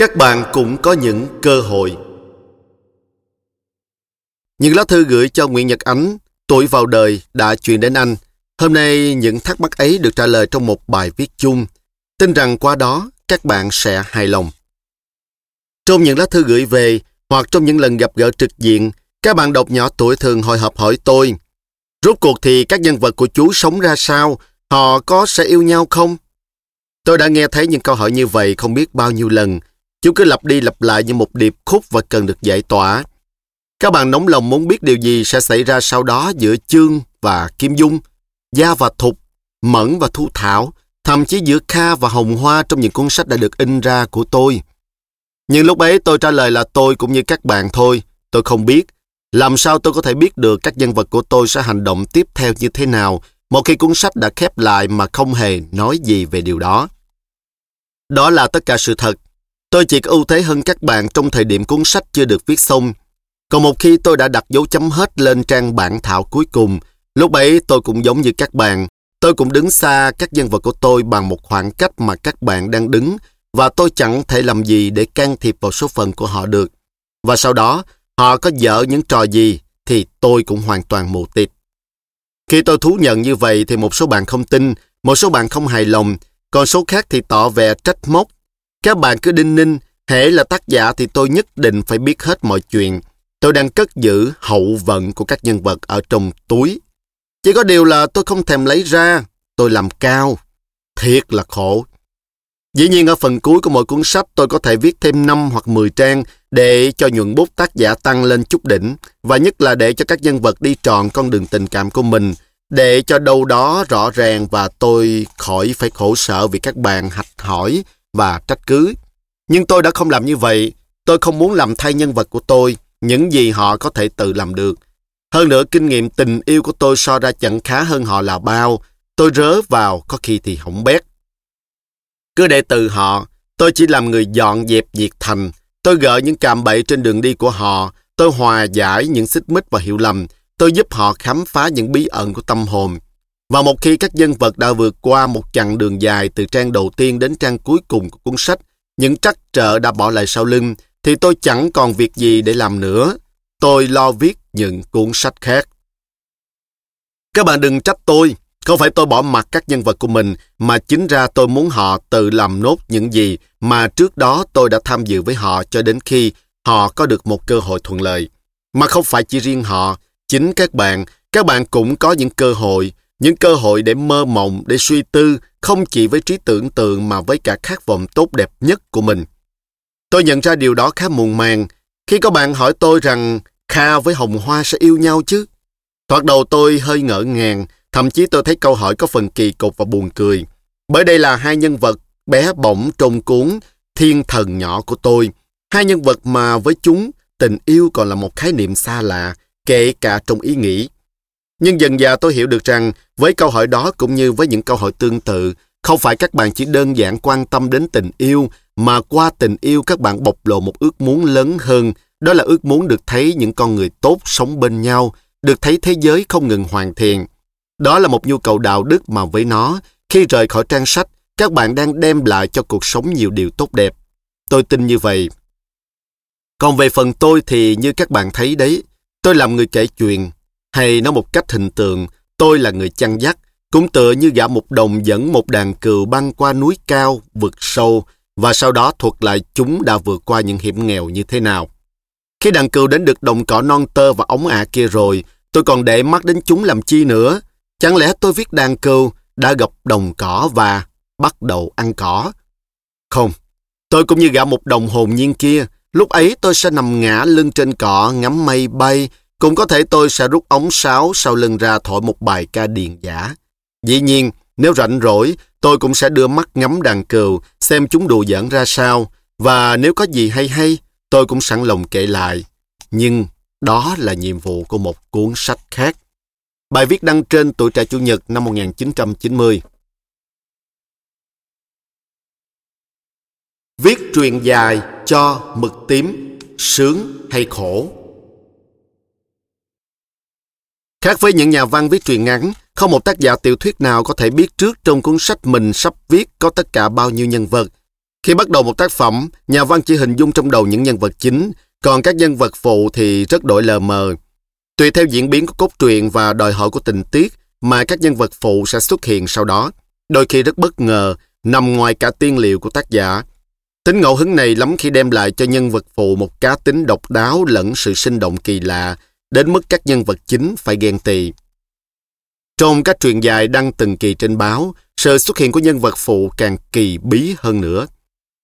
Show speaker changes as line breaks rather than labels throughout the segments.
các bạn cũng có những cơ hội. Những lá thư gửi cho Nguyễn Nhật Ánh, tuổi vào đời đã truyền đến anh. Hôm nay những thắc mắc ấy được trả lời trong một bài viết chung. Tin rằng qua đó các bạn sẽ hài lòng. Trong những lá thư gửi về hoặc trong những lần gặp gỡ trực diện, các bạn đọc nhỏ tuổi thường hồi hộp hỏi tôi Rốt cuộc thì các nhân vật của chú sống ra sao? Họ có sẽ yêu nhau không? Tôi đã nghe thấy những câu hỏi như vậy không biết bao nhiêu lần. Chúng cứ lặp đi lặp lại như một điệp khúc và cần được giải tỏa. Các bạn nóng lòng muốn biết điều gì sẽ xảy ra sau đó giữa Chương và Kim Dung, Gia và Thục, Mẫn và Thu Thảo, thậm chí giữa Kha và Hồng Hoa trong những cuốn sách đã được in ra của tôi. Nhưng lúc ấy tôi trả lời là tôi cũng như các bạn thôi, tôi không biết. Làm sao tôi có thể biết được các nhân vật của tôi sẽ hành động tiếp theo như thế nào một khi cuốn sách đã khép lại mà không hề nói gì về điều đó. Đó là tất cả sự thật. Tôi chỉ có ưu thế hơn các bạn trong thời điểm cuốn sách chưa được viết xong. Còn một khi tôi đã đặt dấu chấm hết lên trang bản thảo cuối cùng, lúc ấy tôi cũng giống như các bạn. Tôi cũng đứng xa các nhân vật của tôi bằng một khoảng cách mà các bạn đang đứng và tôi chẳng thể làm gì để can thiệp vào số phận của họ được. Và sau đó, họ có dở những trò gì thì tôi cũng hoàn toàn mù tịt. Khi tôi thú nhận như vậy thì một số bạn không tin, một số bạn không hài lòng, còn số khác thì tỏ vẻ trách móc. Các bạn cứ đinh ninh, thể là tác giả thì tôi nhất định phải biết hết mọi chuyện. Tôi đang cất giữ hậu vận của các nhân vật ở trong túi. Chỉ có điều là tôi không thèm lấy ra, tôi làm cao. Thiệt là khổ. Dĩ nhiên ở phần cuối của mỗi cuốn sách tôi có thể viết thêm 5 hoặc 10 trang để cho nhuận bút tác giả tăng lên chút đỉnh và nhất là để cho các nhân vật đi tròn con đường tình cảm của mình để cho đâu đó rõ ràng và tôi khỏi phải khổ sở vì các bạn hạch hỏi và trách cứ. Nhưng tôi đã không làm như vậy. Tôi không muốn làm thay nhân vật của tôi những gì họ có thể tự làm được. Hơn nữa kinh nghiệm tình yêu của tôi so ra chẳng khá hơn họ là bao. Tôi rớ vào có khi thì hỏng bét. Cứ để từ họ, tôi chỉ làm người dọn dẹp nhiệt thành. Tôi gỡ những cạm bẫy trên đường đi của họ. Tôi hòa giải những xích mích và hiểu lầm. Tôi giúp họ khám phá những bí ẩn của tâm hồn. Và một khi các nhân vật đã vượt qua một chặng đường dài từ trang đầu tiên đến trang cuối cùng của cuốn sách, những trắc trở đã bỏ lại sau lưng, thì tôi chẳng còn việc gì để làm nữa. Tôi lo viết những cuốn sách khác. Các bạn đừng trách tôi, không phải tôi bỏ mặt các nhân vật của mình, mà chính ra tôi muốn họ tự làm nốt những gì mà trước đó tôi đã tham dự với họ cho đến khi họ có được một cơ hội thuận lợi. Mà không phải chỉ riêng họ, chính các bạn, các bạn cũng có những cơ hội, những cơ hội để mơ mộng, để suy tư, không chỉ với trí tưởng tượng mà với cả khát vọng tốt đẹp nhất của mình. Tôi nhận ra điều đó khá muộn màng khi có bạn hỏi tôi rằng Kha với Hồng Hoa sẽ yêu nhau chứ. Thoạt đầu tôi hơi ngỡ ngàng, thậm chí tôi thấy câu hỏi có phần kỳ cục và buồn cười. Bởi đây là hai nhân vật bé bỏng trông cuốn Thiên Thần Nhỏ của tôi. Hai nhân vật mà với chúng, tình yêu còn là một khái niệm xa lạ, kể cả trong ý nghĩ. Nhưng dần dà tôi hiểu được rằng với câu hỏi đó cũng như với những câu hỏi tương tự, không phải các bạn chỉ đơn giản quan tâm đến tình yêu, mà qua tình yêu các bạn bộc lộ một ước muốn lớn hơn, đó là ước muốn được thấy những con người tốt sống bên nhau, được thấy thế giới không ngừng hoàn thiện. Đó là một nhu cầu đạo đức mà với nó, khi rời khỏi trang sách, các bạn đang đem lại cho cuộc sống nhiều điều tốt đẹp. Tôi tin như vậy. Còn về phần tôi thì như các bạn thấy đấy, tôi làm người kể chuyện, hay nói một cách hình tượng, tôi là người chăn dắt, cũng tựa như gã một đồng dẫn một đàn cừu băng qua núi cao, vực sâu, và sau đó thuật lại chúng đã vượt qua những hiểm nghèo như thế nào. Khi đàn cừu đến được đồng cỏ non tơ và ống ả kia rồi, tôi còn để mắt đến chúng làm chi nữa. Chẳng lẽ tôi viết đàn cừu đã gặp đồng cỏ và bắt đầu ăn cỏ? Không, tôi cũng như gã một đồng hồn nhiên kia. Lúc ấy tôi sẽ nằm ngã lưng trên cỏ ngắm mây bay. Cũng có thể tôi sẽ rút ống sáo sau lưng ra thổi một bài ca điền giả. Dĩ nhiên, nếu rảnh rỗi, tôi cũng sẽ đưa mắt ngắm đàn cừu, xem chúng đùa giỡn ra sao. Và nếu có gì hay hay, tôi cũng sẵn lòng kể lại. Nhưng đó là nhiệm vụ của một cuốn sách khác. Bài viết đăng trên Tuổi trẻ Chủ nhật năm 1990. Viết truyền dài cho mực tím, sướng hay khổ? Khác với những nhà văn viết truyện ngắn, không một tác giả tiểu thuyết nào có thể biết trước trong cuốn sách mình sắp viết có tất cả bao nhiêu nhân vật. Khi bắt đầu một tác phẩm, nhà văn chỉ hình dung trong đầu những nhân vật chính, còn các nhân vật phụ thì rất đổi lờ mờ. Tùy theo diễn biến của cốt truyện và đòi hỏi của tình tiết mà các nhân vật phụ sẽ xuất hiện sau đó, đôi khi rất bất ngờ, nằm ngoài cả tiên liệu của tác giả. Tính ngẫu hứng này lắm khi đem lại cho nhân vật phụ một cá tính độc đáo lẫn sự sinh động kỳ lạ, đến mức các nhân vật chính phải ghen tị. Trong các truyện dài đăng từng kỳ trên báo, sự xuất hiện của nhân vật phụ càng kỳ bí hơn nữa.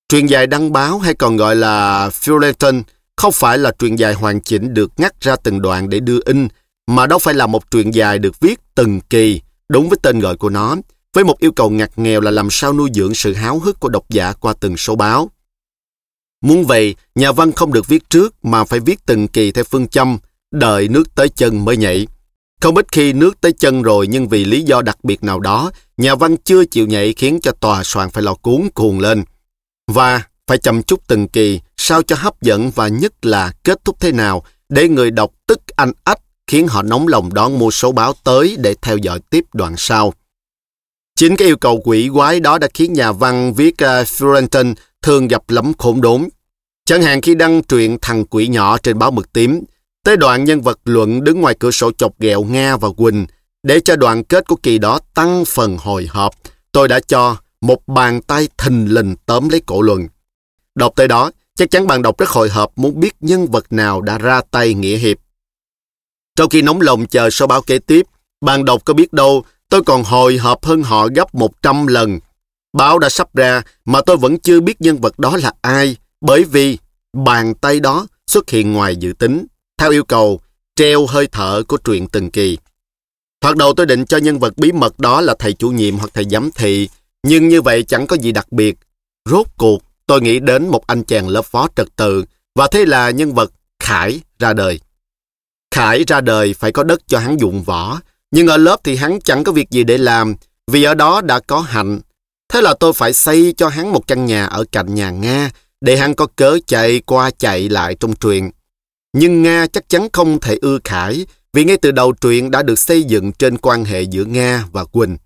Truyện dài đăng báo hay còn gọi là Fullerton không phải là truyện dài hoàn chỉnh được ngắt ra từng đoạn để đưa in, mà đó phải là một truyện dài được viết từng kỳ, đúng với tên gọi của nó, với một yêu cầu ngặt nghèo là làm sao nuôi dưỡng sự háo hức của độc giả qua từng số báo. Muốn vậy, nhà văn không được viết trước mà phải viết từng kỳ theo phương châm, đợi nước tới chân mới nhảy. Không ít khi nước tới chân rồi nhưng vì lý do đặc biệt nào đó, nhà văn chưa chịu nhảy khiến cho tòa soạn phải lo cuốn cuồng lên. Và phải chăm chút từng kỳ, sao cho hấp dẫn và nhất là kết thúc thế nào để người đọc tức anh ách khiến họ nóng lòng đón mua số báo tới để theo dõi tiếp đoạn sau. Chính cái yêu cầu quỷ quái đó đã khiến nhà văn viết à, uh, Florentin thường gặp lắm khốn đốn. Chẳng hạn khi đăng truyện Thằng Quỷ Nhỏ trên báo mực tím, tới đoạn nhân vật luận đứng ngoài cửa sổ chọc ghẹo Nga và Quỳnh, để cho đoạn kết của kỳ đó tăng phần hồi hộp, tôi đã cho một bàn tay thình lình tóm lấy cổ luận. Đọc tới đó, chắc chắn bạn đọc rất hồi hộp muốn biết nhân vật nào đã ra tay nghĩa hiệp. Trong khi nóng lòng chờ số báo kế tiếp, bạn đọc có biết đâu tôi còn hồi hộp hơn họ gấp 100 lần. Báo đã sắp ra mà tôi vẫn chưa biết nhân vật đó là ai, bởi vì bàn tay đó xuất hiện ngoài dự tính, theo yêu cầu treo hơi thở của truyện từng kỳ. Thoạt đầu tôi định cho nhân vật bí mật đó là thầy chủ nhiệm hoặc thầy giám thị, nhưng như vậy chẳng có gì đặc biệt. Rốt cuộc, tôi nghĩ đến một anh chàng lớp phó trật tự, và thế là nhân vật Khải ra đời. Khải ra đời phải có đất cho hắn dụng võ, nhưng ở lớp thì hắn chẳng có việc gì để làm, vì ở đó đã có hạnh. Thế là tôi phải xây cho hắn một căn nhà ở cạnh nhà Nga, để hắn có cớ chạy qua chạy lại trong truyện. Nhưng Nga chắc chắn không thể ưa Khải, vì ngay từ đầu truyện đã được xây dựng trên quan hệ giữa Nga và Quỳnh.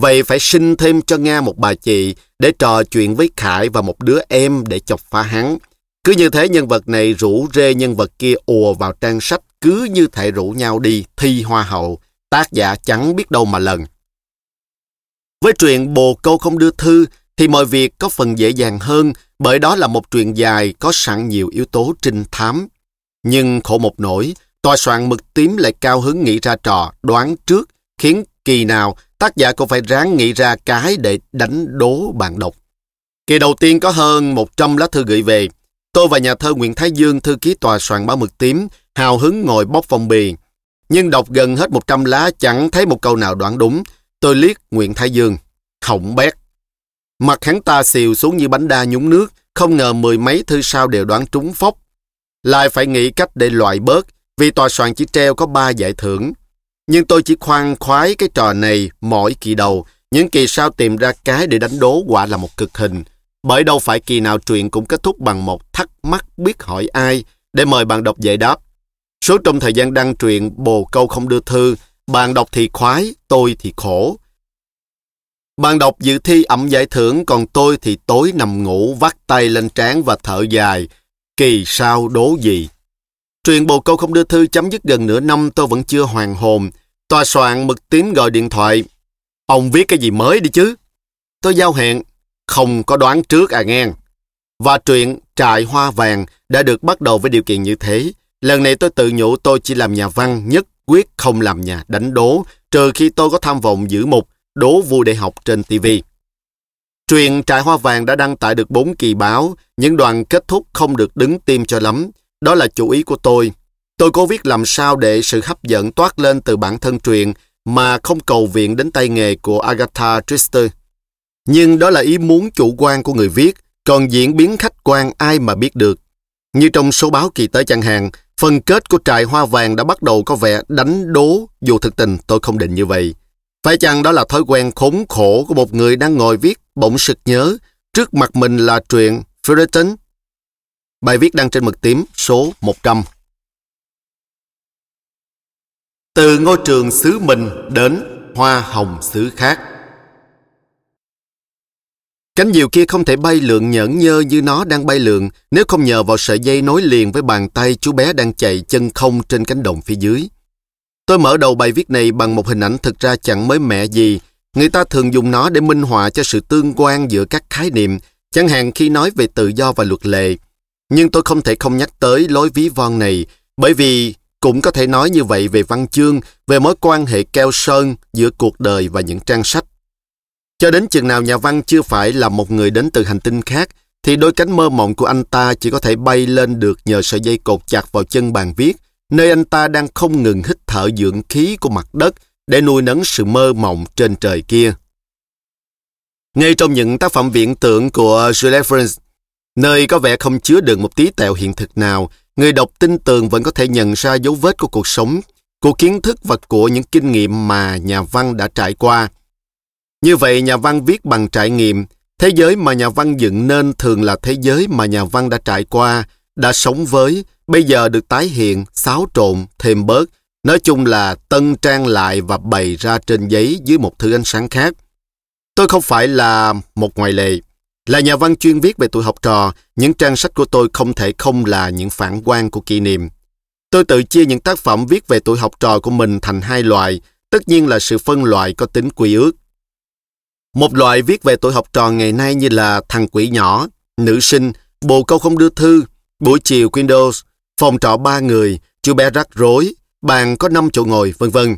Vậy phải sinh thêm cho Nga một bà chị để trò chuyện với Khải và một đứa em để chọc phá hắn. Cứ như thế nhân vật này rủ rê nhân vật kia ùa vào trang sách cứ như thể rủ nhau đi thi hoa hậu. Tác giả chẳng biết đâu mà lần. Với truyện Bồ Câu không đưa thư thì mọi việc có phần dễ dàng hơn bởi đó là một truyện dài có sẵn nhiều yếu tố trinh thám. Nhưng khổ một nỗi, tòa soạn mực tím lại cao hứng nghĩ ra trò đoán trước khiến kỳ nào tác giả cũng phải ráng nghĩ ra cái để đánh đố bạn đọc. Kỳ đầu tiên có hơn 100 lá thư gửi về. Tôi và nhà thơ Nguyễn Thái Dương, thư ký tòa soạn báo mực tím, hào hứng ngồi bóc phong bì. Nhưng đọc gần hết 100 lá chẳng thấy một câu nào đoán đúng. Tôi liếc Nguyễn Thái Dương. Hỏng bét. Mặt hắn ta xìu xuống như bánh đa nhúng nước, không ngờ mười mấy thư sau đều đoán trúng phốc. Lại phải nghĩ cách để loại bớt, vì tòa soạn chỉ treo có ba giải thưởng. Nhưng tôi chỉ khoan khoái cái trò này mỗi kỳ đầu, những kỳ sau tìm ra cái để đánh đố quả là một cực hình. Bởi đâu phải kỳ nào truyện cũng kết thúc bằng một thắc mắc biết hỏi ai để mời bạn đọc giải đáp. Số trong thời gian đăng truyện bồ câu không đưa thư, bạn đọc thì khoái, tôi thì khổ. Bạn đọc dự thi ẩm giải thưởng, còn tôi thì tối nằm ngủ, vắt tay lên trán và thở dài. Kỳ sao đố gì? Truyền bồ câu không đưa thư chấm dứt gần nửa năm tôi vẫn chưa hoàn hồn. Tòa soạn mực tím gọi điện thoại. Ông viết cái gì mới đi chứ? Tôi giao hẹn. Không có đoán trước à nghe. Và truyện Trại Hoa Vàng đã được bắt đầu với điều kiện như thế. Lần này tôi tự nhủ tôi chỉ làm nhà văn, nhất quyết không làm nhà đánh đố, trừ khi tôi có tham vọng giữ mục đố vui để học trên TV. Truyền Trại Hoa Vàng đã đăng tải được 4 kỳ báo, những đoạn kết thúc không được đứng tim cho lắm. Đó là chủ ý của tôi. Tôi cố viết làm sao để sự hấp dẫn toát lên từ bản thân truyền mà không cầu viện đến tay nghề của Agatha Christie. Nhưng đó là ý muốn chủ quan của người viết, còn diễn biến khách quan ai mà biết được. Như trong số báo kỳ tới chẳng hạn, phần kết của trại hoa vàng đã bắt đầu có vẻ đánh đố, dù thực tình tôi không định như vậy. Phải chăng đó là thói quen khốn khổ của một người đang ngồi viết bỗng sực nhớ, trước mặt mình là truyện Fullerton Bài viết đăng trên mực tím số 100. Từ ngôi trường xứ mình đến hoa hồng xứ khác. Cánh diều kia không thể bay lượn nhẫn nhơ như nó đang bay lượn nếu không nhờ vào sợi dây nối liền với bàn tay chú bé đang chạy chân không trên cánh đồng phía dưới. Tôi mở đầu bài viết này bằng một hình ảnh thực ra chẳng mới mẻ gì. Người ta thường dùng nó để minh họa cho sự tương quan giữa các khái niệm, chẳng hạn khi nói về tự do và luật lệ. Nhưng tôi không thể không nhắc tới lối ví von này, bởi vì cũng có thể nói như vậy về văn chương, về mối quan hệ keo sơn giữa cuộc đời và những trang sách. Cho đến chừng nào nhà văn chưa phải là một người đến từ hành tinh khác, thì đôi cánh mơ mộng của anh ta chỉ có thể bay lên được nhờ sợi dây cột chặt vào chân bàn viết, nơi anh ta đang không ngừng hít thở dưỡng khí của mặt đất để nuôi nấng sự mơ mộng trên trời kia. Ngay trong những tác phẩm viễn tưởng của Jules Verne, nơi có vẻ không chứa được một tí tẹo hiện thực nào, người đọc tin tường vẫn có thể nhận ra dấu vết của cuộc sống, của kiến thức và của những kinh nghiệm mà nhà văn đã trải qua. Như vậy, nhà văn viết bằng trải nghiệm, thế giới mà nhà văn dựng nên thường là thế giới mà nhà văn đã trải qua, đã sống với, bây giờ được tái hiện, xáo trộn, thêm bớt, nói chung là tân trang lại và bày ra trên giấy dưới một thứ ánh sáng khác. Tôi không phải là một ngoại lệ. Là nhà văn chuyên viết về tuổi học trò, những trang sách của tôi không thể không là những phản quan của kỷ niệm. Tôi tự chia những tác phẩm viết về tuổi học trò của mình thành hai loại, tất nhiên là sự phân loại có tính quy ước. Một loại viết về tuổi học trò ngày nay như là thằng quỷ nhỏ, nữ sinh, bồ câu không đưa thư, buổi chiều Windows, phòng trọ ba người, chú bé rắc rối, bàn có năm chỗ ngồi, vân vân.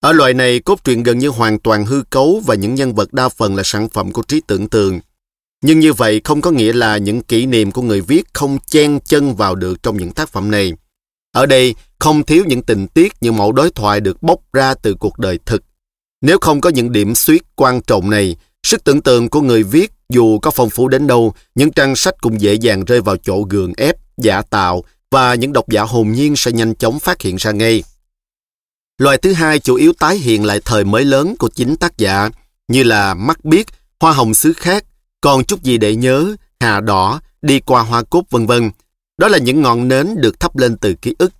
Ở loại này, cốt truyện gần như hoàn toàn hư cấu và những nhân vật đa phần là sản phẩm của trí tưởng tượng. Nhưng như vậy không có nghĩa là những kỷ niệm của người viết không chen chân vào được trong những tác phẩm này. Ở đây, không thiếu những tình tiết, như mẫu đối thoại được bóc ra từ cuộc đời thực. Nếu không có những điểm suyết quan trọng này, sức tưởng tượng của người viết dù có phong phú đến đâu, những trang sách cũng dễ dàng rơi vào chỗ gường ép, giả tạo và những độc giả hồn nhiên sẽ nhanh chóng phát hiện ra ngay. Loại thứ hai chủ yếu tái hiện lại thời mới lớn của chính tác giả, như là Mắt Biết, Hoa Hồng xứ khác, Còn chút gì để nhớ, Hà Đỏ, Đi qua Hoa Cúc vân vân. Đó là những ngọn nến được thắp lên từ ký ức.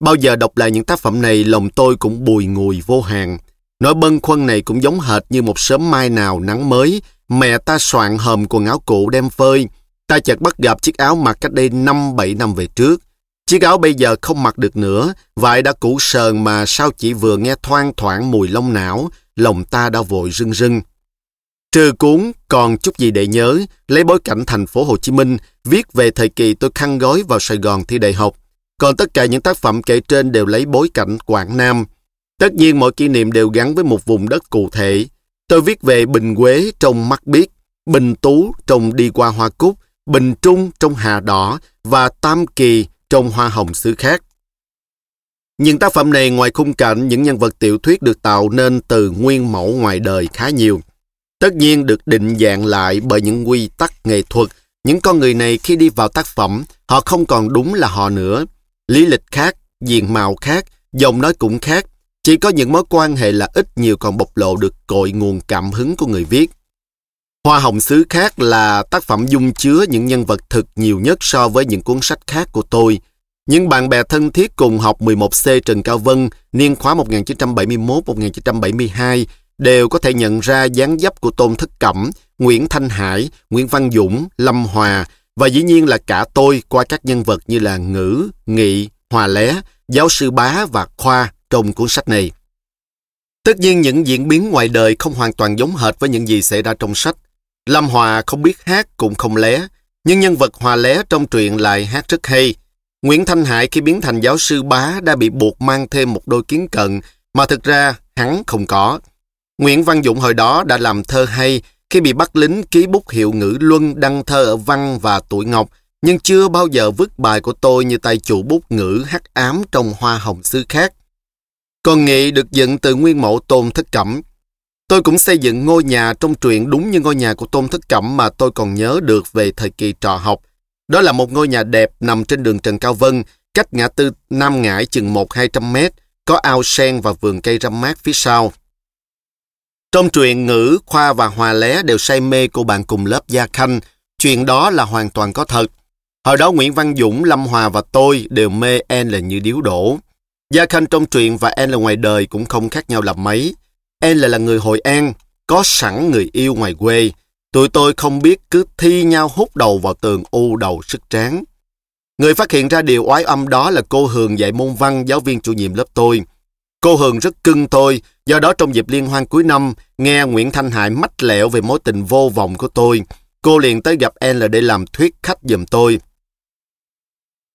Bao giờ đọc lại những tác phẩm này, lòng tôi cũng bùi ngùi vô hạn Nỗi bâng khuâng này cũng giống hệt như một sớm mai nào nắng mới, mẹ ta soạn hòm quần áo cũ đem phơi. Ta chợt bắt gặp chiếc áo mặc cách đây 5-7 năm về trước. Chiếc áo bây giờ không mặc được nữa, vải đã cũ sờn mà sao chỉ vừa nghe thoang thoảng mùi lông não, lòng ta đã vội rưng rưng. Trừ cuốn còn chút gì để nhớ, lấy bối cảnh thành phố Hồ Chí Minh, viết về thời kỳ tôi khăn gói vào Sài Gòn thi đại học. Còn tất cả những tác phẩm kể trên đều lấy bối cảnh Quảng Nam. Tất nhiên mọi kỷ niệm đều gắn với một vùng đất cụ thể. Tôi viết về Bình Quế trong Mắt Biết, Bình Tú trong Đi qua Hoa Cúc, Bình Trung trong Hà Đỏ và Tam Kỳ trong Hoa Hồng xứ khác. Những tác phẩm này ngoài khung cảnh những nhân vật tiểu thuyết được tạo nên từ nguyên mẫu ngoài đời khá nhiều. Tất nhiên được định dạng lại bởi những quy tắc nghệ thuật. Những con người này khi đi vào tác phẩm, họ không còn đúng là họ nữa. Lý lịch khác, diện mạo khác, giọng nói cũng khác. Chỉ có những mối quan hệ là ít nhiều còn bộc lộ được cội nguồn cảm hứng của người viết. Hoa Hồng xứ khác là tác phẩm dung chứa những nhân vật thực nhiều nhất so với những cuốn sách khác của tôi. Những bạn bè thân thiết cùng học 11C Trần Cao Vân, niên khóa 1971-1972, đều có thể nhận ra dáng dấp của Tôn Thất Cẩm, Nguyễn Thanh Hải, Nguyễn Văn Dũng, Lâm Hòa và dĩ nhiên là cả tôi qua các nhân vật như là Ngữ, Nghị, Hòa Lé, Giáo sư Bá và Khoa trong cuốn sách này. Tất nhiên những diễn biến ngoài đời không hoàn toàn giống hệt với những gì xảy ra trong sách. Lâm Hòa không biết hát cũng không lé, nhưng nhân vật Hòa lé trong truyện lại hát rất hay. Nguyễn Thanh Hải khi biến thành giáo sư bá đã bị buộc mang thêm một đôi kiến cận mà thực ra hắn không có. Nguyễn Văn Dũng hồi đó đã làm thơ hay khi bị bắt lính ký bút hiệu ngữ luân đăng thơ ở Văn và Tuổi Ngọc, nhưng chưa bao giờ vứt bài của tôi như tay chủ bút ngữ hắc ám trong hoa hồng xứ khác. Còn Nghị được dựng từ nguyên mẫu Tôn Thất Cẩm. Tôi cũng xây dựng ngôi nhà trong truyện đúng như ngôi nhà của Tôn Thất Cẩm mà tôi còn nhớ được về thời kỳ trò học. Đó là một ngôi nhà đẹp nằm trên đường Trần Cao Vân, cách ngã tư Nam Ngãi chừng 1-200 mét, có ao sen và vườn cây râm mát phía sau. Trong truyện ngữ, Khoa và Hòa Lé đều say mê cô bạn cùng lớp Gia Khanh. Chuyện đó là hoàn toàn có thật. Hồi đó Nguyễn Văn Dũng, Lâm Hòa và tôi đều mê En là như điếu đổ. Gia Khanh trong truyện và En là ngoài đời cũng không khác nhau là mấy. Em là là người Hội An, có sẵn người yêu ngoài quê. Tụi tôi không biết cứ thi nhau hút đầu vào tường u đầu sức tráng. Người phát hiện ra điều oái âm đó là cô Hường dạy môn văn giáo viên chủ nhiệm lớp tôi. Cô Hường rất cưng tôi, do đó trong dịp liên hoan cuối năm, nghe Nguyễn Thanh Hải mách lẹo về mối tình vô vọng của tôi. Cô liền tới gặp L để làm thuyết khách giùm tôi.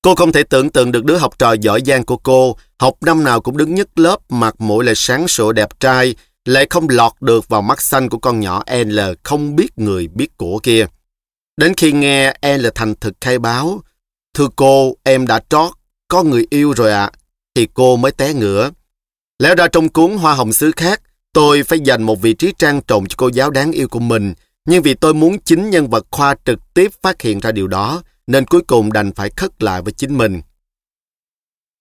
Cô không thể tưởng tượng được đứa học trò giỏi giang của cô, học năm nào cũng đứng nhất lớp, mặt mũi lại sáng sủa đẹp trai, lại không lọt được vào mắt xanh của con nhỏ L không biết người biết của kia. Đến khi nghe L thành thực khai báo, Thưa cô, em đã trót, có người yêu rồi ạ, thì cô mới té ngửa. Lẽ ra trong cuốn Hoa Hồng xứ khác, tôi phải dành một vị trí trang trọng cho cô giáo đáng yêu của mình, nhưng vì tôi muốn chính nhân vật khoa trực tiếp phát hiện ra điều đó, nên cuối cùng đành phải khất lại với chính mình.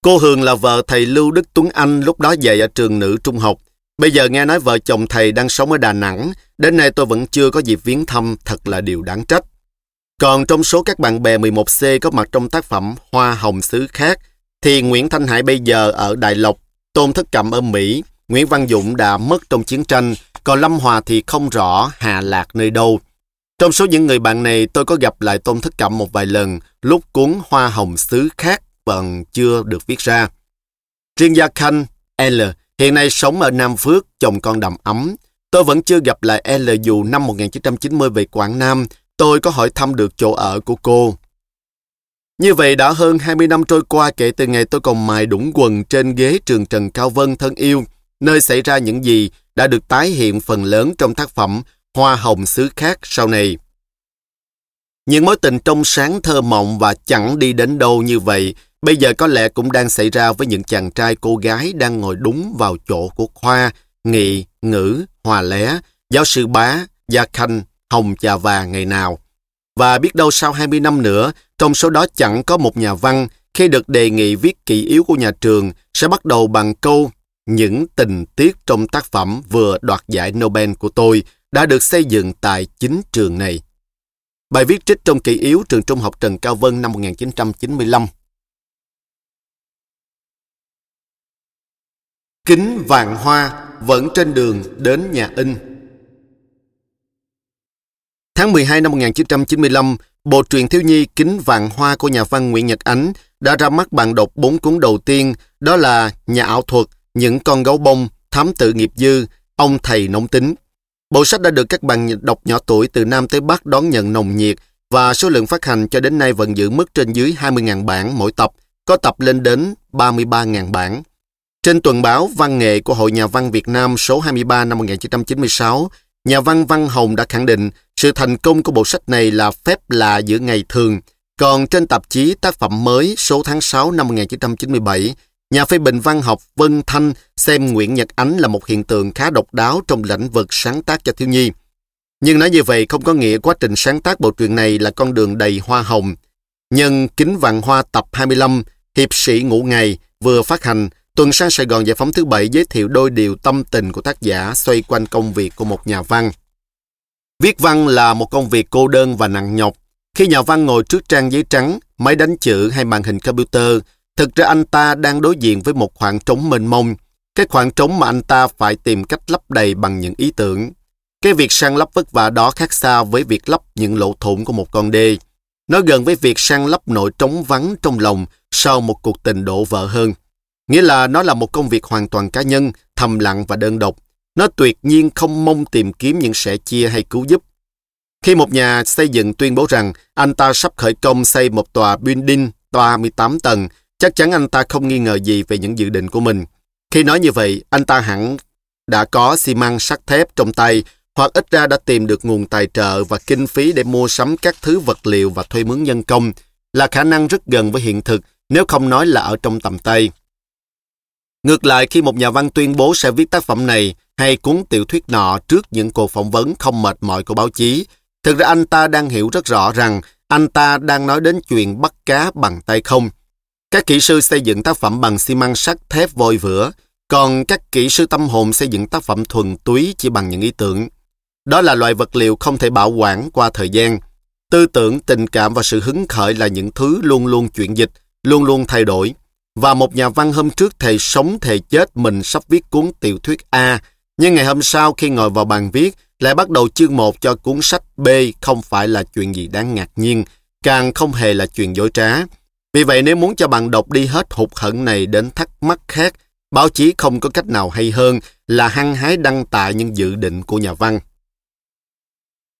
Cô Hường là vợ thầy Lưu Đức Tuấn Anh lúc đó dạy ở trường nữ trung học. Bây giờ nghe nói vợ chồng thầy đang sống ở Đà Nẵng, đến nay tôi vẫn chưa có dịp viếng thăm, thật là điều đáng trách. Còn trong số các bạn bè 11C có mặt trong tác phẩm Hoa Hồng xứ khác, thì Nguyễn Thanh Hải bây giờ ở Đại Lộc, Tôn Thất Cẩm ở Mỹ, Nguyễn Văn Dũng đã mất trong chiến tranh, còn Lâm Hòa thì không rõ hạ lạc nơi đâu. Trong số những người bạn này, tôi có gặp lại Tôn Thất Cẩm một vài lần, lúc cuốn Hoa Hồng xứ khác vẫn chưa được viết ra. Riêng Gia Khanh, L, hiện nay sống ở Nam Phước, chồng con đầm ấm. Tôi vẫn chưa gặp lại L dù năm 1990 về Quảng Nam, tôi có hỏi thăm được chỗ ở của cô. Như vậy đã hơn 20 năm trôi qua kể từ ngày tôi còn mài đũng quần trên ghế trường Trần Cao Vân thân yêu, nơi xảy ra những gì đã được tái hiện phần lớn trong tác phẩm Hoa Hồng xứ khác sau này. Những mối tình trong sáng thơ mộng và chẳng đi đến đâu như vậy, bây giờ có lẽ cũng đang xảy ra với những chàng trai cô gái đang ngồi đúng vào chỗ của Khoa, Nghị, Ngữ, Hòa Lé, giáo sư Bá, Gia Khanh, Hồng Trà Và ngày nào. Và biết đâu sau 20 năm nữa, trong số đó chẳng có một nhà văn khi được đề nghị viết kỷ yếu của nhà trường sẽ bắt đầu bằng câu những tình tiết trong tác phẩm vừa đoạt giải Nobel của tôi đã được xây dựng tại chính trường này. Bài viết trích trong kỷ yếu trường trung học Trần Cao Vân năm 1995. Kính vàng hoa vẫn trên đường đến nhà in. Tháng 12 năm 1995, Bộ truyện thiếu nhi Kính vàng hoa của nhà văn Nguyễn Nhật Ánh đã ra mắt bạn đọc bốn cuốn đầu tiên, đó là Nhà ảo thuật, Những con gấu bông, Thám tử nghiệp dư, Ông thầy nóng tính. Bộ sách đã được các bạn đọc nhỏ tuổi từ Nam tới Bắc đón nhận nồng nhiệt và số lượng phát hành cho đến nay vẫn giữ mức trên dưới 20.000 bản mỗi tập, có tập lên đến 33.000 bản. Trên tuần báo Văn nghệ của Hội Nhà văn Việt Nam số 23 năm 1996, nhà văn Văn Hồng đã khẳng định sự thành công của bộ sách này là phép lạ giữa ngày thường. Còn trên tạp chí tác phẩm mới số tháng 6 năm 1997, Nhà phê bình văn học Vân Thanh xem Nguyễn Nhật Ánh là một hiện tượng khá độc đáo trong lĩnh vực sáng tác cho thiếu nhi. Nhưng nói như vậy không có nghĩa quá trình sáng tác bộ truyện này là con đường đầy hoa hồng. Nhân Kính Vạn Hoa tập 25, Hiệp sĩ ngủ ngày vừa phát hành, tuần sang Sài Gòn giải phóng thứ bảy giới thiệu đôi điều tâm tình của tác giả xoay quanh công việc của một nhà văn. Viết văn là một công việc cô đơn và nặng nhọc. Khi nhà văn ngồi trước trang giấy trắng, máy đánh chữ hay màn hình computer, Thực ra anh ta đang đối diện với một khoảng trống mênh mông, cái khoảng trống mà anh ta phải tìm cách lấp đầy bằng những ý tưởng. Cái việc săn lấp vất vả đó khác xa với việc lấp những lỗ thủng của một con đê. Nó gần với việc săn lấp nỗi trống vắng trong lòng sau một cuộc tình đổ vỡ hơn. Nghĩa là nó là một công việc hoàn toàn cá nhân, thầm lặng và đơn độc. Nó tuyệt nhiên không mong tìm kiếm những sẻ chia hay cứu giúp. Khi một nhà xây dựng tuyên bố rằng anh ta sắp khởi công xây một tòa building tòa 18 tầng Chắc chắn anh ta không nghi ngờ gì về những dự định của mình. Khi nói như vậy, anh ta hẳn đã có xi măng sắt thép trong tay hoặc ít ra đã tìm được nguồn tài trợ và kinh phí để mua sắm các thứ vật liệu và thuê mướn nhân công là khả năng rất gần với hiện thực nếu không nói là ở trong tầm tay. Ngược lại khi một nhà văn tuyên bố sẽ viết tác phẩm này hay cuốn tiểu thuyết nọ trước những cuộc phỏng vấn không mệt mỏi của báo chí, thực ra anh ta đang hiểu rất rõ rằng anh ta đang nói đến chuyện bắt cá bằng tay không, các kỹ sư xây dựng tác phẩm bằng xi măng sắt thép vôi vữa, còn các kỹ sư tâm hồn xây dựng tác phẩm thuần túy chỉ bằng những ý tưởng. Đó là loại vật liệu không thể bảo quản qua thời gian. Tư tưởng, tình cảm và sự hứng khởi là những thứ luôn luôn chuyển dịch, luôn luôn thay đổi. Và một nhà văn hôm trước thầy sống thầy chết mình sắp viết cuốn tiểu thuyết A, nhưng ngày hôm sau khi ngồi vào bàn viết, lại bắt đầu chương 1 cho cuốn sách B không phải là chuyện gì đáng ngạc nhiên, càng không hề là chuyện dối trá. Vì vậy nếu muốn cho bạn đọc đi hết hụt hận này đến thắc mắc khác, báo chí không có cách nào hay hơn là hăng hái đăng tải những dự định của nhà văn.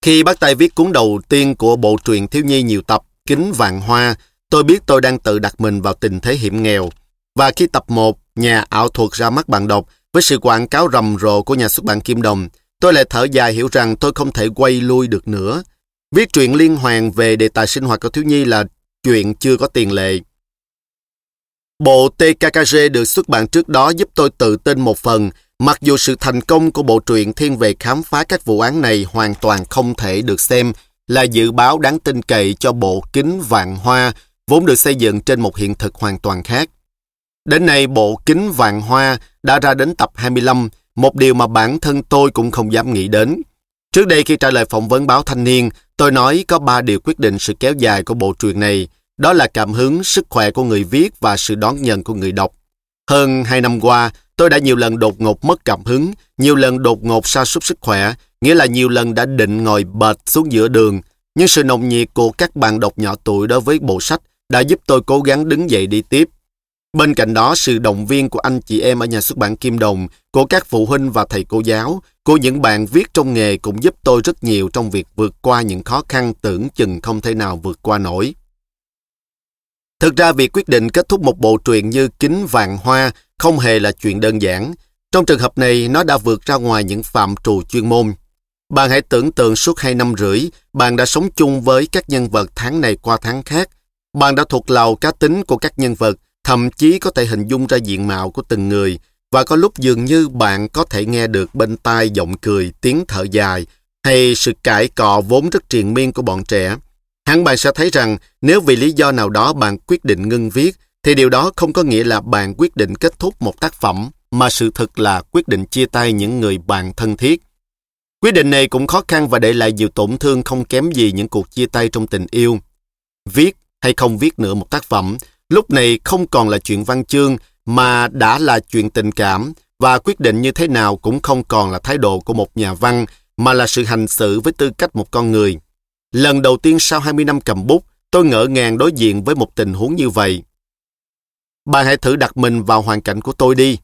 Khi bắt tay viết cuốn đầu tiên của bộ truyện thiếu nhi nhiều tập Kính Vạn Hoa, tôi biết tôi đang tự đặt mình vào tình thế hiểm nghèo. Và khi tập 1, nhà ảo thuật ra mắt bạn đọc, với sự quảng cáo rầm rộ của nhà xuất bản Kim Đồng, tôi lại thở dài hiểu rằng tôi không thể quay lui được nữa. Viết truyện liên hoàn về đề tài sinh hoạt của thiếu nhi là chuyện chưa có tiền lệ. Bộ TKKG được xuất bản trước đó giúp tôi tự tin một phần, mặc dù sự thành công của bộ truyện thiên về khám phá các vụ án này hoàn toàn không thể được xem là dự báo đáng tin cậy cho bộ kính vạn hoa vốn được xây dựng trên một hiện thực hoàn toàn khác. Đến nay bộ kính vạn hoa đã ra đến tập 25, một điều mà bản thân tôi cũng không dám nghĩ đến. Trước đây khi trả lời phỏng vấn báo Thanh niên, tôi nói có ba điều quyết định sự kéo dài của bộ truyện này. Đó là cảm hứng, sức khỏe của người viết và sự đón nhận của người đọc. Hơn hai năm qua, tôi đã nhiều lần đột ngột mất cảm hứng, nhiều lần đột ngột sa sút sức khỏe, nghĩa là nhiều lần đã định ngồi bệt xuống giữa đường. Nhưng sự nồng nhiệt của các bạn đọc nhỏ tuổi đối với bộ sách đã giúp tôi cố gắng đứng dậy đi tiếp. Bên cạnh đó, sự động viên của anh chị em ở nhà xuất bản Kim Đồng, của các phụ huynh và thầy cô giáo, của những bạn viết trong nghề cũng giúp tôi rất nhiều trong việc vượt qua những khó khăn tưởng chừng không thể nào vượt qua nổi. Thực ra việc quyết định kết thúc một bộ truyện như Kính Vàng Hoa không hề là chuyện đơn giản. Trong trường hợp này, nó đã vượt ra ngoài những phạm trù chuyên môn. Bạn hãy tưởng tượng suốt hai năm rưỡi, bạn đã sống chung với các nhân vật tháng này qua tháng khác. Bạn đã thuộc lầu cá tính của các nhân vật, thậm chí có thể hình dung ra diện mạo của từng người, và có lúc dường như bạn có thể nghe được bên tai giọng cười, tiếng thở dài, hay sự cãi cọ vốn rất triền miên của bọn trẻ. Hẳn bạn sẽ thấy rằng nếu vì lý do nào đó bạn quyết định ngưng viết, thì điều đó không có nghĩa là bạn quyết định kết thúc một tác phẩm, mà sự thật là quyết định chia tay những người bạn thân thiết. Quyết định này cũng khó khăn và để lại nhiều tổn thương không kém gì những cuộc chia tay trong tình yêu. Viết hay không viết nữa một tác phẩm, lúc này không còn là chuyện văn chương mà đã là chuyện tình cảm và quyết định như thế nào cũng không còn là thái độ của một nhà văn mà là sự hành xử với tư cách một con người. Lần đầu tiên sau 20 năm cầm bút, tôi ngỡ ngàng đối diện với một tình huống như vậy. Bạn hãy thử đặt mình vào hoàn cảnh của tôi đi.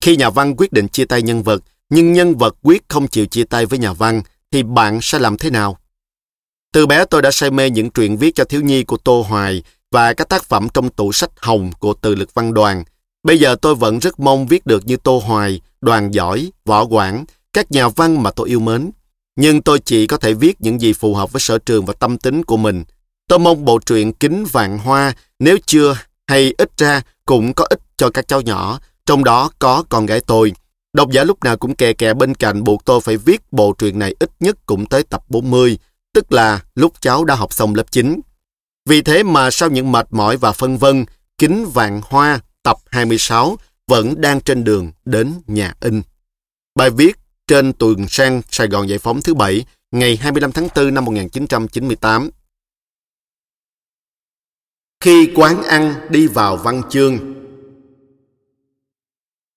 Khi nhà văn quyết định chia tay nhân vật, nhưng nhân vật quyết không chịu chia tay với nhà văn, thì bạn sẽ làm thế nào? Từ bé tôi đã say mê những truyện viết cho thiếu nhi của Tô Hoài và các tác phẩm trong tủ sách Hồng của Từ Lực Văn Đoàn. Bây giờ tôi vẫn rất mong viết được như Tô Hoài, Đoàn Giỏi, Võ Quảng, các nhà văn mà tôi yêu mến. Nhưng tôi chỉ có thể viết những gì phù hợp với sở trường và tâm tính của mình. Tôi mong bộ truyện Kính Vạn Hoa nếu chưa hay ít ra cũng có ích cho các cháu nhỏ, trong đó có con gái tôi. Độc giả lúc nào cũng kè kè bên cạnh buộc tôi phải viết bộ truyện này ít nhất cũng tới tập 40, tức là lúc cháu đã học xong lớp 9. Vì thế mà sau những mệt mỏi và phân vân, Kính Vạn Hoa tập 26 vẫn đang trên đường đến nhà in. Bài viết trên tuần sang Sài Gòn Giải phóng thứ Bảy, ngày 25 tháng 4 năm 1998. Khi quán ăn đi vào văn chương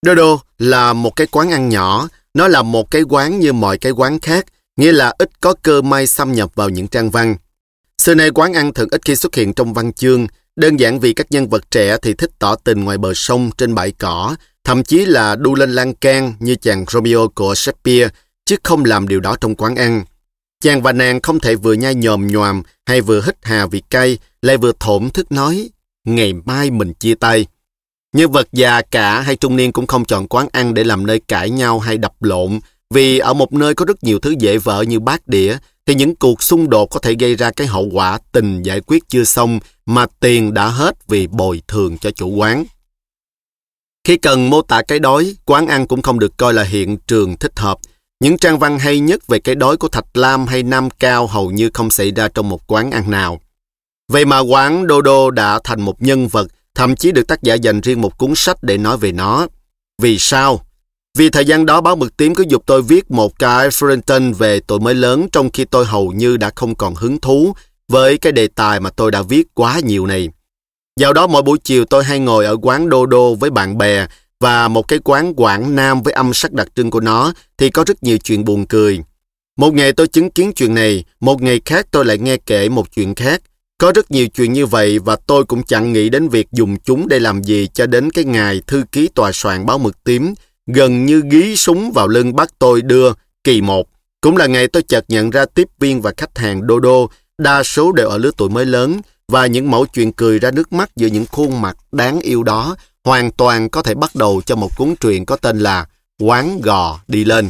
Dodo là một cái quán ăn nhỏ, nó là một cái quán như mọi cái quán khác, nghĩa là ít có cơ may xâm nhập vào những trang văn. Xưa nay quán ăn thường ít khi xuất hiện trong văn chương, đơn giản vì các nhân vật trẻ thì thích tỏ tình ngoài bờ sông, trên bãi cỏ, thậm chí là đu lên lan can như chàng Romeo của Shakespeare, chứ không làm điều đó trong quán ăn. Chàng và nàng không thể vừa nhai nhòm nhòm hay vừa hít hà vị cay, lại vừa thổn thức nói, ngày mai mình chia tay. Nhân vật già cả hay trung niên cũng không chọn quán ăn để làm nơi cãi nhau hay đập lộn, vì ở một nơi có rất nhiều thứ dễ vỡ như bát đĩa, thì những cuộc xung đột có thể gây ra cái hậu quả tình giải quyết chưa xong mà tiền đã hết vì bồi thường cho chủ quán. Khi cần mô tả cái đói, quán ăn cũng không được coi là hiện trường thích hợp. Những trang văn hay nhất về cái đói của Thạch Lam hay Nam Cao hầu như không xảy ra trong một quán ăn nào. Vậy mà quán Đô Đô đã thành một nhân vật, thậm chí được tác giả dành riêng một cuốn sách để nói về nó. Vì sao? Vì thời gian đó báo mực tím cứ dục tôi viết một cái Frenton về tội mới lớn trong khi tôi hầu như đã không còn hứng thú với cái đề tài mà tôi đã viết quá nhiều này. Dạo đó mỗi buổi chiều tôi hay ngồi ở quán Đô Đô với bạn bè và một cái quán Quảng Nam với âm sắc đặc trưng của nó thì có rất nhiều chuyện buồn cười. Một ngày tôi chứng kiến chuyện này, một ngày khác tôi lại nghe kể một chuyện khác. Có rất nhiều chuyện như vậy và tôi cũng chẳng nghĩ đến việc dùng chúng để làm gì cho đến cái ngày thư ký tòa soạn báo mực tím gần như gí súng vào lưng bắt tôi đưa kỳ một. Cũng là ngày tôi chợt nhận ra tiếp viên và khách hàng đô đô, đa số đều ở lứa tuổi mới lớn và những mẫu chuyện cười ra nước mắt giữa những khuôn mặt đáng yêu đó hoàn toàn có thể bắt đầu cho một cuốn truyện có tên là Quán Gò Đi Lên.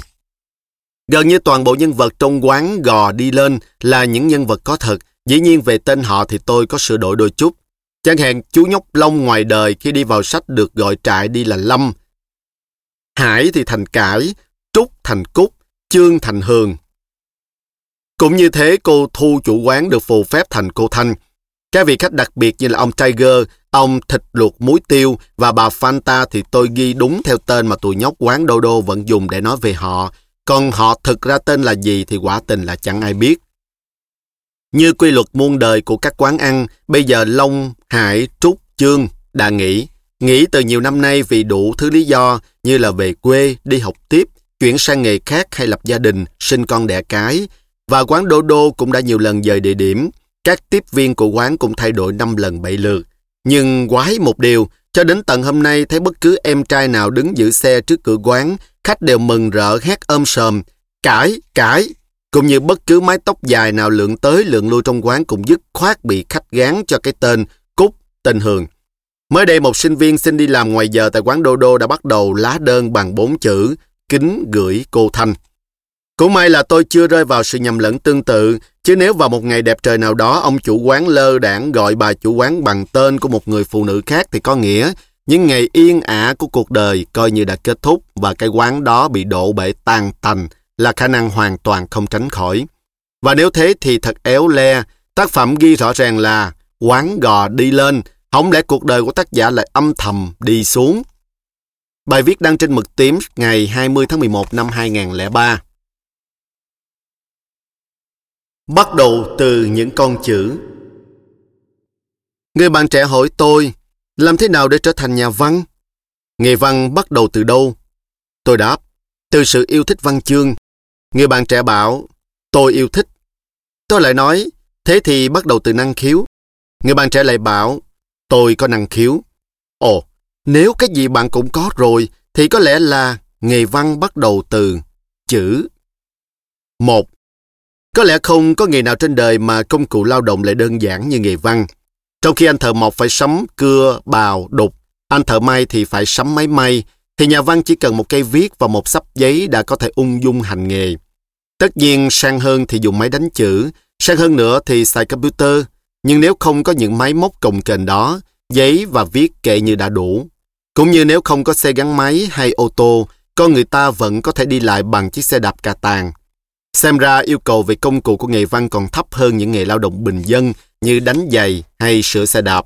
Gần như toàn bộ nhân vật trong Quán Gò Đi Lên là những nhân vật có thật, dĩ nhiên về tên họ thì tôi có sửa đổi đôi chút. Chẳng hạn chú nhóc Long ngoài đời khi đi vào sách được gọi trại đi là Lâm. Hải thì thành Cải, Trúc thành Cúc, Chương thành Hường. Cũng như thế cô Thu chủ quán được phù phép thành cô Thanh. Các vị khách đặc biệt như là ông Tiger, ông Thịt Luộc Muối Tiêu và bà Fanta thì tôi ghi đúng theo tên mà tụi nhóc quán Đô Đô vẫn dùng để nói về họ. Còn họ thực ra tên là gì thì quả tình là chẳng ai biết. Như quy luật muôn đời của các quán ăn, bây giờ Long, Hải, Trúc, Chương đã nghỉ. Nghỉ từ nhiều năm nay vì đủ thứ lý do như là về quê, đi học tiếp, chuyển sang nghề khác hay lập gia đình, sinh con đẻ cái. Và quán Đô Đô cũng đã nhiều lần dời địa điểm. Các tiếp viên của quán cũng thay đổi 5 lần 7 lượt. Nhưng quái một điều, cho đến tận hôm nay thấy bất cứ em trai nào đứng giữ xe trước cửa quán, khách đều mừng rỡ hét ôm sờm, cãi, cãi. Cũng như bất cứ mái tóc dài nào lượn tới lượn lui trong quán cũng dứt khoát bị khách gán cho cái tên Cúc, tên Hường. Mới đây một sinh viên xin đi làm ngoài giờ tại quán Đô Đô đã bắt đầu lá đơn bằng bốn chữ kính gửi cô Thanh. Cũng may là tôi chưa rơi vào sự nhầm lẫn tương tự, chứ nếu vào một ngày đẹp trời nào đó ông chủ quán lơ đảng gọi bà chủ quán bằng tên của một người phụ nữ khác thì có nghĩa những ngày yên ả của cuộc đời coi như đã kết thúc và cái quán đó bị đổ bể tan tành là khả năng hoàn toàn không tránh khỏi. Và nếu thế thì thật éo le, tác phẩm ghi rõ ràng là quán gò đi lên, không lẽ cuộc đời của tác giả lại âm thầm đi xuống. Bài viết đăng trên mực tím ngày 20 tháng 11 năm 2003. Bắt đầu từ những con chữ. Người bạn trẻ hỏi tôi, làm thế nào để trở thành nhà văn? Nghề văn bắt đầu từ đâu? Tôi đáp, từ sự yêu thích văn chương. Người bạn trẻ bảo, tôi yêu thích. Tôi lại nói, thế thì bắt đầu từ năng khiếu. Người bạn trẻ lại bảo, tôi có năng khiếu. Ồ, nếu cái gì bạn cũng có rồi, thì có lẽ là nghề văn bắt đầu từ chữ. Một, có lẽ không có nghề nào trên đời mà công cụ lao động lại đơn giản như nghề văn. Trong khi anh thợ mộc phải sắm cưa, bào, đục, anh thợ may thì phải sắm máy may, thì nhà văn chỉ cần một cây viết và một sắp giấy đã có thể ung dung hành nghề. Tất nhiên sang hơn thì dùng máy đánh chữ, sang hơn nữa thì xài computer, nhưng nếu không có những máy móc cồng kềnh đó, giấy và viết kệ như đã đủ. Cũng như nếu không có xe gắn máy hay ô tô, con người ta vẫn có thể đi lại bằng chiếc xe đạp cà tàng. Xem ra yêu cầu về công cụ của nghề văn còn thấp hơn những nghề lao động bình dân như đánh giày hay sửa xe đạp.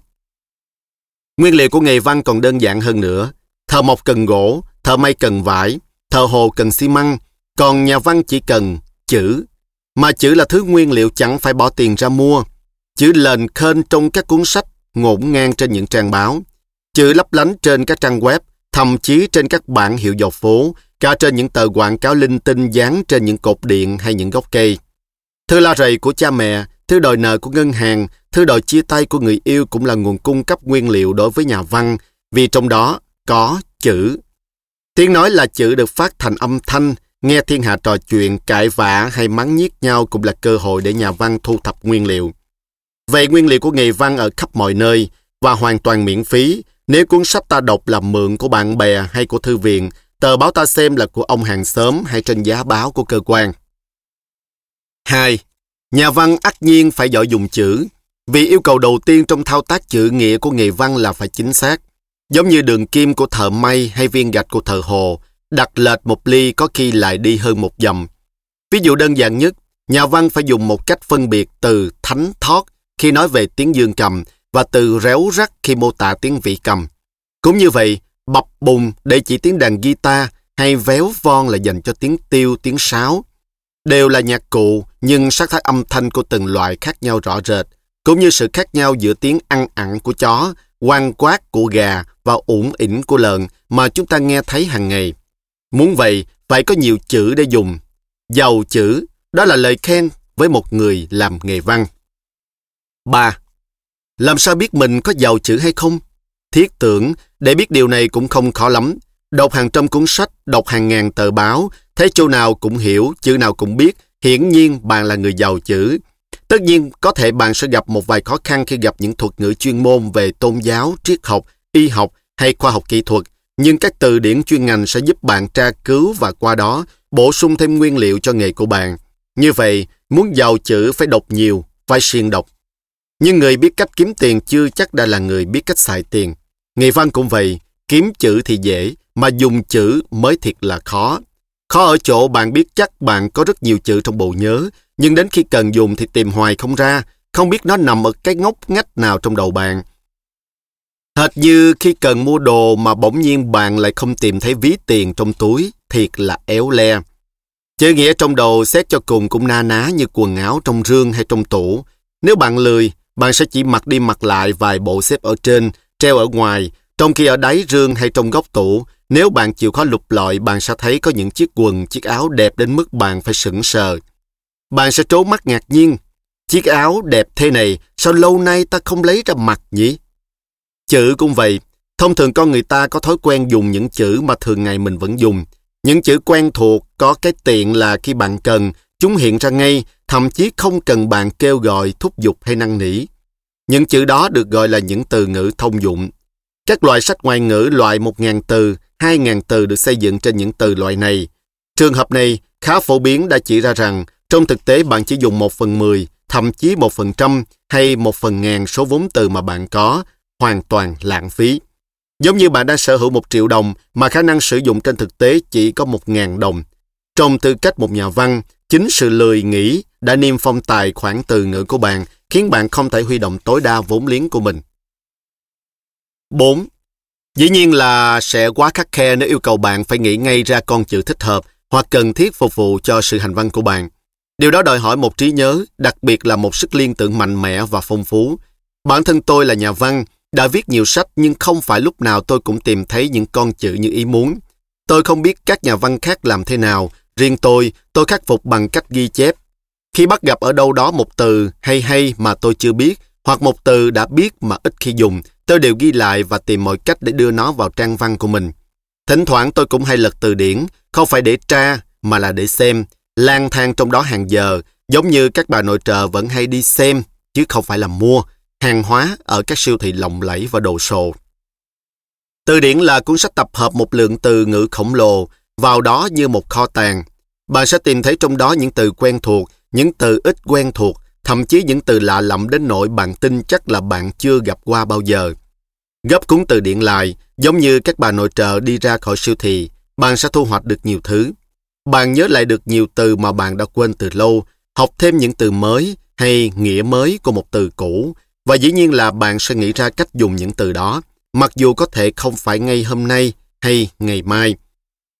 Nguyên liệu của nghề văn còn đơn giản hơn nữa. Thợ mộc cần gỗ, thợ may cần vải, thợ hồ cần xi măng, còn nhà văn chỉ cần chữ. Mà chữ là thứ nguyên liệu chẳng phải bỏ tiền ra mua. Chữ lền khên trong các cuốn sách, ngổn ngang trên những trang báo. Chữ lấp lánh trên các trang web, thậm chí trên các bảng hiệu dọc phố, cả trên những tờ quảng cáo linh tinh dán trên những cột điện hay những gốc cây. Thư la rầy của cha mẹ, thư đòi nợ của ngân hàng, thư đòi chia tay của người yêu cũng là nguồn cung cấp nguyên liệu đối với nhà văn, vì trong đó có chữ. Tiếng nói là chữ được phát thành âm thanh, nghe thiên hạ trò chuyện, cãi vã hay mắng nhiếc nhau cũng là cơ hội để nhà văn thu thập nguyên liệu về nguyên liệu của nghề văn ở khắp mọi nơi và hoàn toàn miễn phí, nếu cuốn sách ta đọc là mượn của bạn bè hay của thư viện, tờ báo ta xem là của ông hàng xóm hay trên giá báo của cơ quan. 2. Nhà văn ắt nhiên phải giỏi dùng chữ, vì yêu cầu đầu tiên trong thao tác chữ nghĩa của nghề văn là phải chính xác. Giống như đường kim của thợ may hay viên gạch của thợ hồ, đặt lệch một ly có khi lại đi hơn một dầm. Ví dụ đơn giản nhất, nhà văn phải dùng một cách phân biệt từ thánh thót khi nói về tiếng dương cầm và từ réo rắt khi mô tả tiếng vị cầm. Cũng như vậy, bập bùng để chỉ tiếng đàn guitar hay véo von là dành cho tiếng tiêu, tiếng sáo. Đều là nhạc cụ, nhưng sắc thái âm thanh của từng loại khác nhau rõ rệt, cũng như sự khác nhau giữa tiếng ăn ặn của chó, quang quát của gà và ủng ỉnh của lợn mà chúng ta nghe thấy hàng ngày. Muốn vậy, phải có nhiều chữ để dùng. Giàu chữ, Đó là lời khen với một người làm nghề văn. 3. Làm sao biết mình có giàu chữ hay không? Thiết tưởng, để biết điều này cũng không khó lắm. Đọc hàng trăm cuốn sách, đọc hàng ngàn tờ báo, thấy chỗ nào cũng hiểu, chữ nào cũng biết, hiển nhiên bạn là người giàu chữ. Tất nhiên, có thể bạn sẽ gặp một vài khó khăn khi gặp những thuật ngữ chuyên môn về tôn giáo, triết học, y học hay khoa học kỹ thuật, nhưng các từ điển chuyên ngành sẽ giúp bạn tra cứu và qua đó bổ sung thêm nguyên liệu cho nghề của bạn. Như vậy, muốn giàu chữ phải đọc nhiều, phải siêng đọc. Nhưng người biết cách kiếm tiền chưa chắc đã là người biết cách xài tiền. Nghị văn cũng vậy, kiếm chữ thì dễ, mà dùng chữ mới thiệt là khó. Khó ở chỗ bạn biết chắc bạn có rất nhiều chữ trong bộ nhớ, nhưng đến khi cần dùng thì tìm hoài không ra, không biết nó nằm ở cái ngóc ngách nào trong đầu bạn. Hệt như khi cần mua đồ mà bỗng nhiên bạn lại không tìm thấy ví tiền trong túi, thiệt là éo le. Chữ nghĩa trong đầu xét cho cùng cũng na ná như quần áo trong rương hay trong tủ. Nếu bạn lười, bạn sẽ chỉ mặc đi mặc lại vài bộ xếp ở trên, treo ở ngoài, trong khi ở đáy rương hay trong góc tủ, nếu bạn chịu khó lục lọi, bạn sẽ thấy có những chiếc quần, chiếc áo đẹp đến mức bạn phải sững sờ. Bạn sẽ trố mắt ngạc nhiên. Chiếc áo đẹp thế này, sao lâu nay ta không lấy ra mặc nhỉ? Chữ cũng vậy. Thông thường con người ta có thói quen dùng những chữ mà thường ngày mình vẫn dùng. Những chữ quen thuộc có cái tiện là khi bạn cần, chúng hiện ra ngay, thậm chí không cần bạn kêu gọi, thúc giục hay năn nỉ. Những chữ đó được gọi là những từ ngữ thông dụng. Các loại sách ngoại ngữ loại 1.000 từ, 2.000 từ được xây dựng trên những từ loại này. Trường hợp này khá phổ biến đã chỉ ra rằng trong thực tế bạn chỉ dùng 1 phần 10, thậm chí 1 phần trăm hay 1 phần ngàn số vốn từ mà bạn có, hoàn toàn lãng phí. Giống như bạn đang sở hữu 1 triệu đồng mà khả năng sử dụng trên thực tế chỉ có 1.000 đồng. Trong tư cách một nhà văn, chính sự lười nghĩ đã niêm phong tài khoản từ ngữ của bạn khiến bạn không thể huy động tối đa vốn liếng của mình. 4. Dĩ nhiên là sẽ quá khắc khe nếu yêu cầu bạn phải nghĩ ngay ra con chữ thích hợp hoặc cần thiết phục vụ cho sự hành văn của bạn. Điều đó đòi hỏi một trí nhớ, đặc biệt là một sức liên tưởng mạnh mẽ và phong phú. Bản thân tôi là nhà văn, đã viết nhiều sách nhưng không phải lúc nào tôi cũng tìm thấy những con chữ như ý muốn. Tôi không biết các nhà văn khác làm thế nào, riêng tôi, tôi khắc phục bằng cách ghi chép. Khi bắt gặp ở đâu đó một từ hay hay mà tôi chưa biết, hoặc một từ đã biết mà ít khi dùng, tôi đều ghi lại và tìm mọi cách để đưa nó vào trang văn của mình. Thỉnh thoảng tôi cũng hay lật từ điển, không phải để tra mà là để xem, lang thang trong đó hàng giờ, giống như các bà nội trợ vẫn hay đi xem, chứ không phải là mua, hàng hóa ở các siêu thị lộng lẫy và đồ sộ. Từ điển là cuốn sách tập hợp một lượng từ ngữ khổng lồ, vào đó như một kho tàng. Bạn sẽ tìm thấy trong đó những từ quen thuộc, những từ ít quen thuộc, thậm chí những từ lạ lẫm đến nỗi bạn tin chắc là bạn chưa gặp qua bao giờ. Gấp cuốn từ điển lại, giống như các bà nội trợ đi ra khỏi siêu thị, bạn sẽ thu hoạch được nhiều thứ. Bạn nhớ lại được nhiều từ mà bạn đã quên từ lâu, học thêm những từ mới hay nghĩa mới của một từ cũ, và dĩ nhiên là bạn sẽ nghĩ ra cách dùng những từ đó, mặc dù có thể không phải ngay hôm nay hay ngày mai.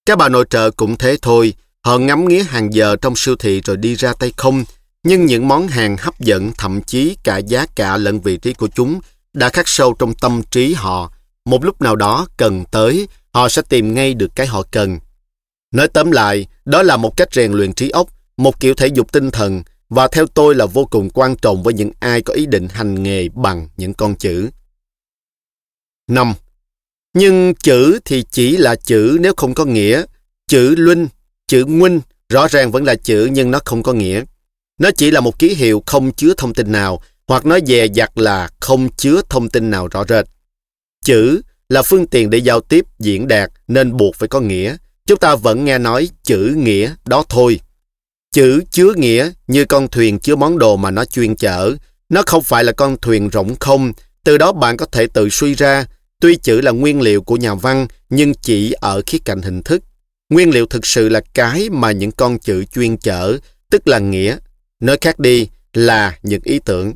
Các bà nội trợ cũng thế thôi, họ ngắm nghía hàng giờ trong siêu thị rồi đi ra tay không, nhưng những món hàng hấp dẫn thậm chí cả giá cả lẫn vị trí của chúng đã khắc sâu trong tâm trí họ. Một lúc nào đó cần tới, họ sẽ tìm ngay được cái họ cần. Nói tóm lại, đó là một cách rèn luyện trí óc, một kiểu thể dục tinh thần và theo tôi là vô cùng quan trọng với những ai có ý định hành nghề bằng những con chữ. 5. Nhưng chữ thì chỉ là chữ nếu không có nghĩa. Chữ luân, chữ nguyên rõ ràng vẫn là chữ nhưng nó không có nghĩa. Nó chỉ là một ký hiệu không chứa thông tin nào hoặc nói dè dặt là không chứa thông tin nào rõ rệt. Chữ là phương tiện để giao tiếp, diễn đạt nên buộc phải có nghĩa. Chúng ta vẫn nghe nói chữ nghĩa đó thôi. Chữ chứa nghĩa như con thuyền chứa món đồ mà nó chuyên chở. Nó không phải là con thuyền rỗng không. Từ đó bạn có thể tự suy ra. Tuy chữ là nguyên liệu của nhà văn nhưng chỉ ở khía cạnh hình thức. Nguyên liệu thực sự là cái mà những con chữ chuyên chở, tức là nghĩa. Nói khác đi là những ý tưởng.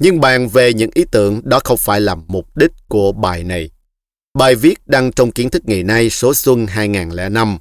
Nhưng bàn về những ý tưởng đó không phải là mục đích của bài này. Bài viết đăng trong kiến thức ngày nay số xuân 2005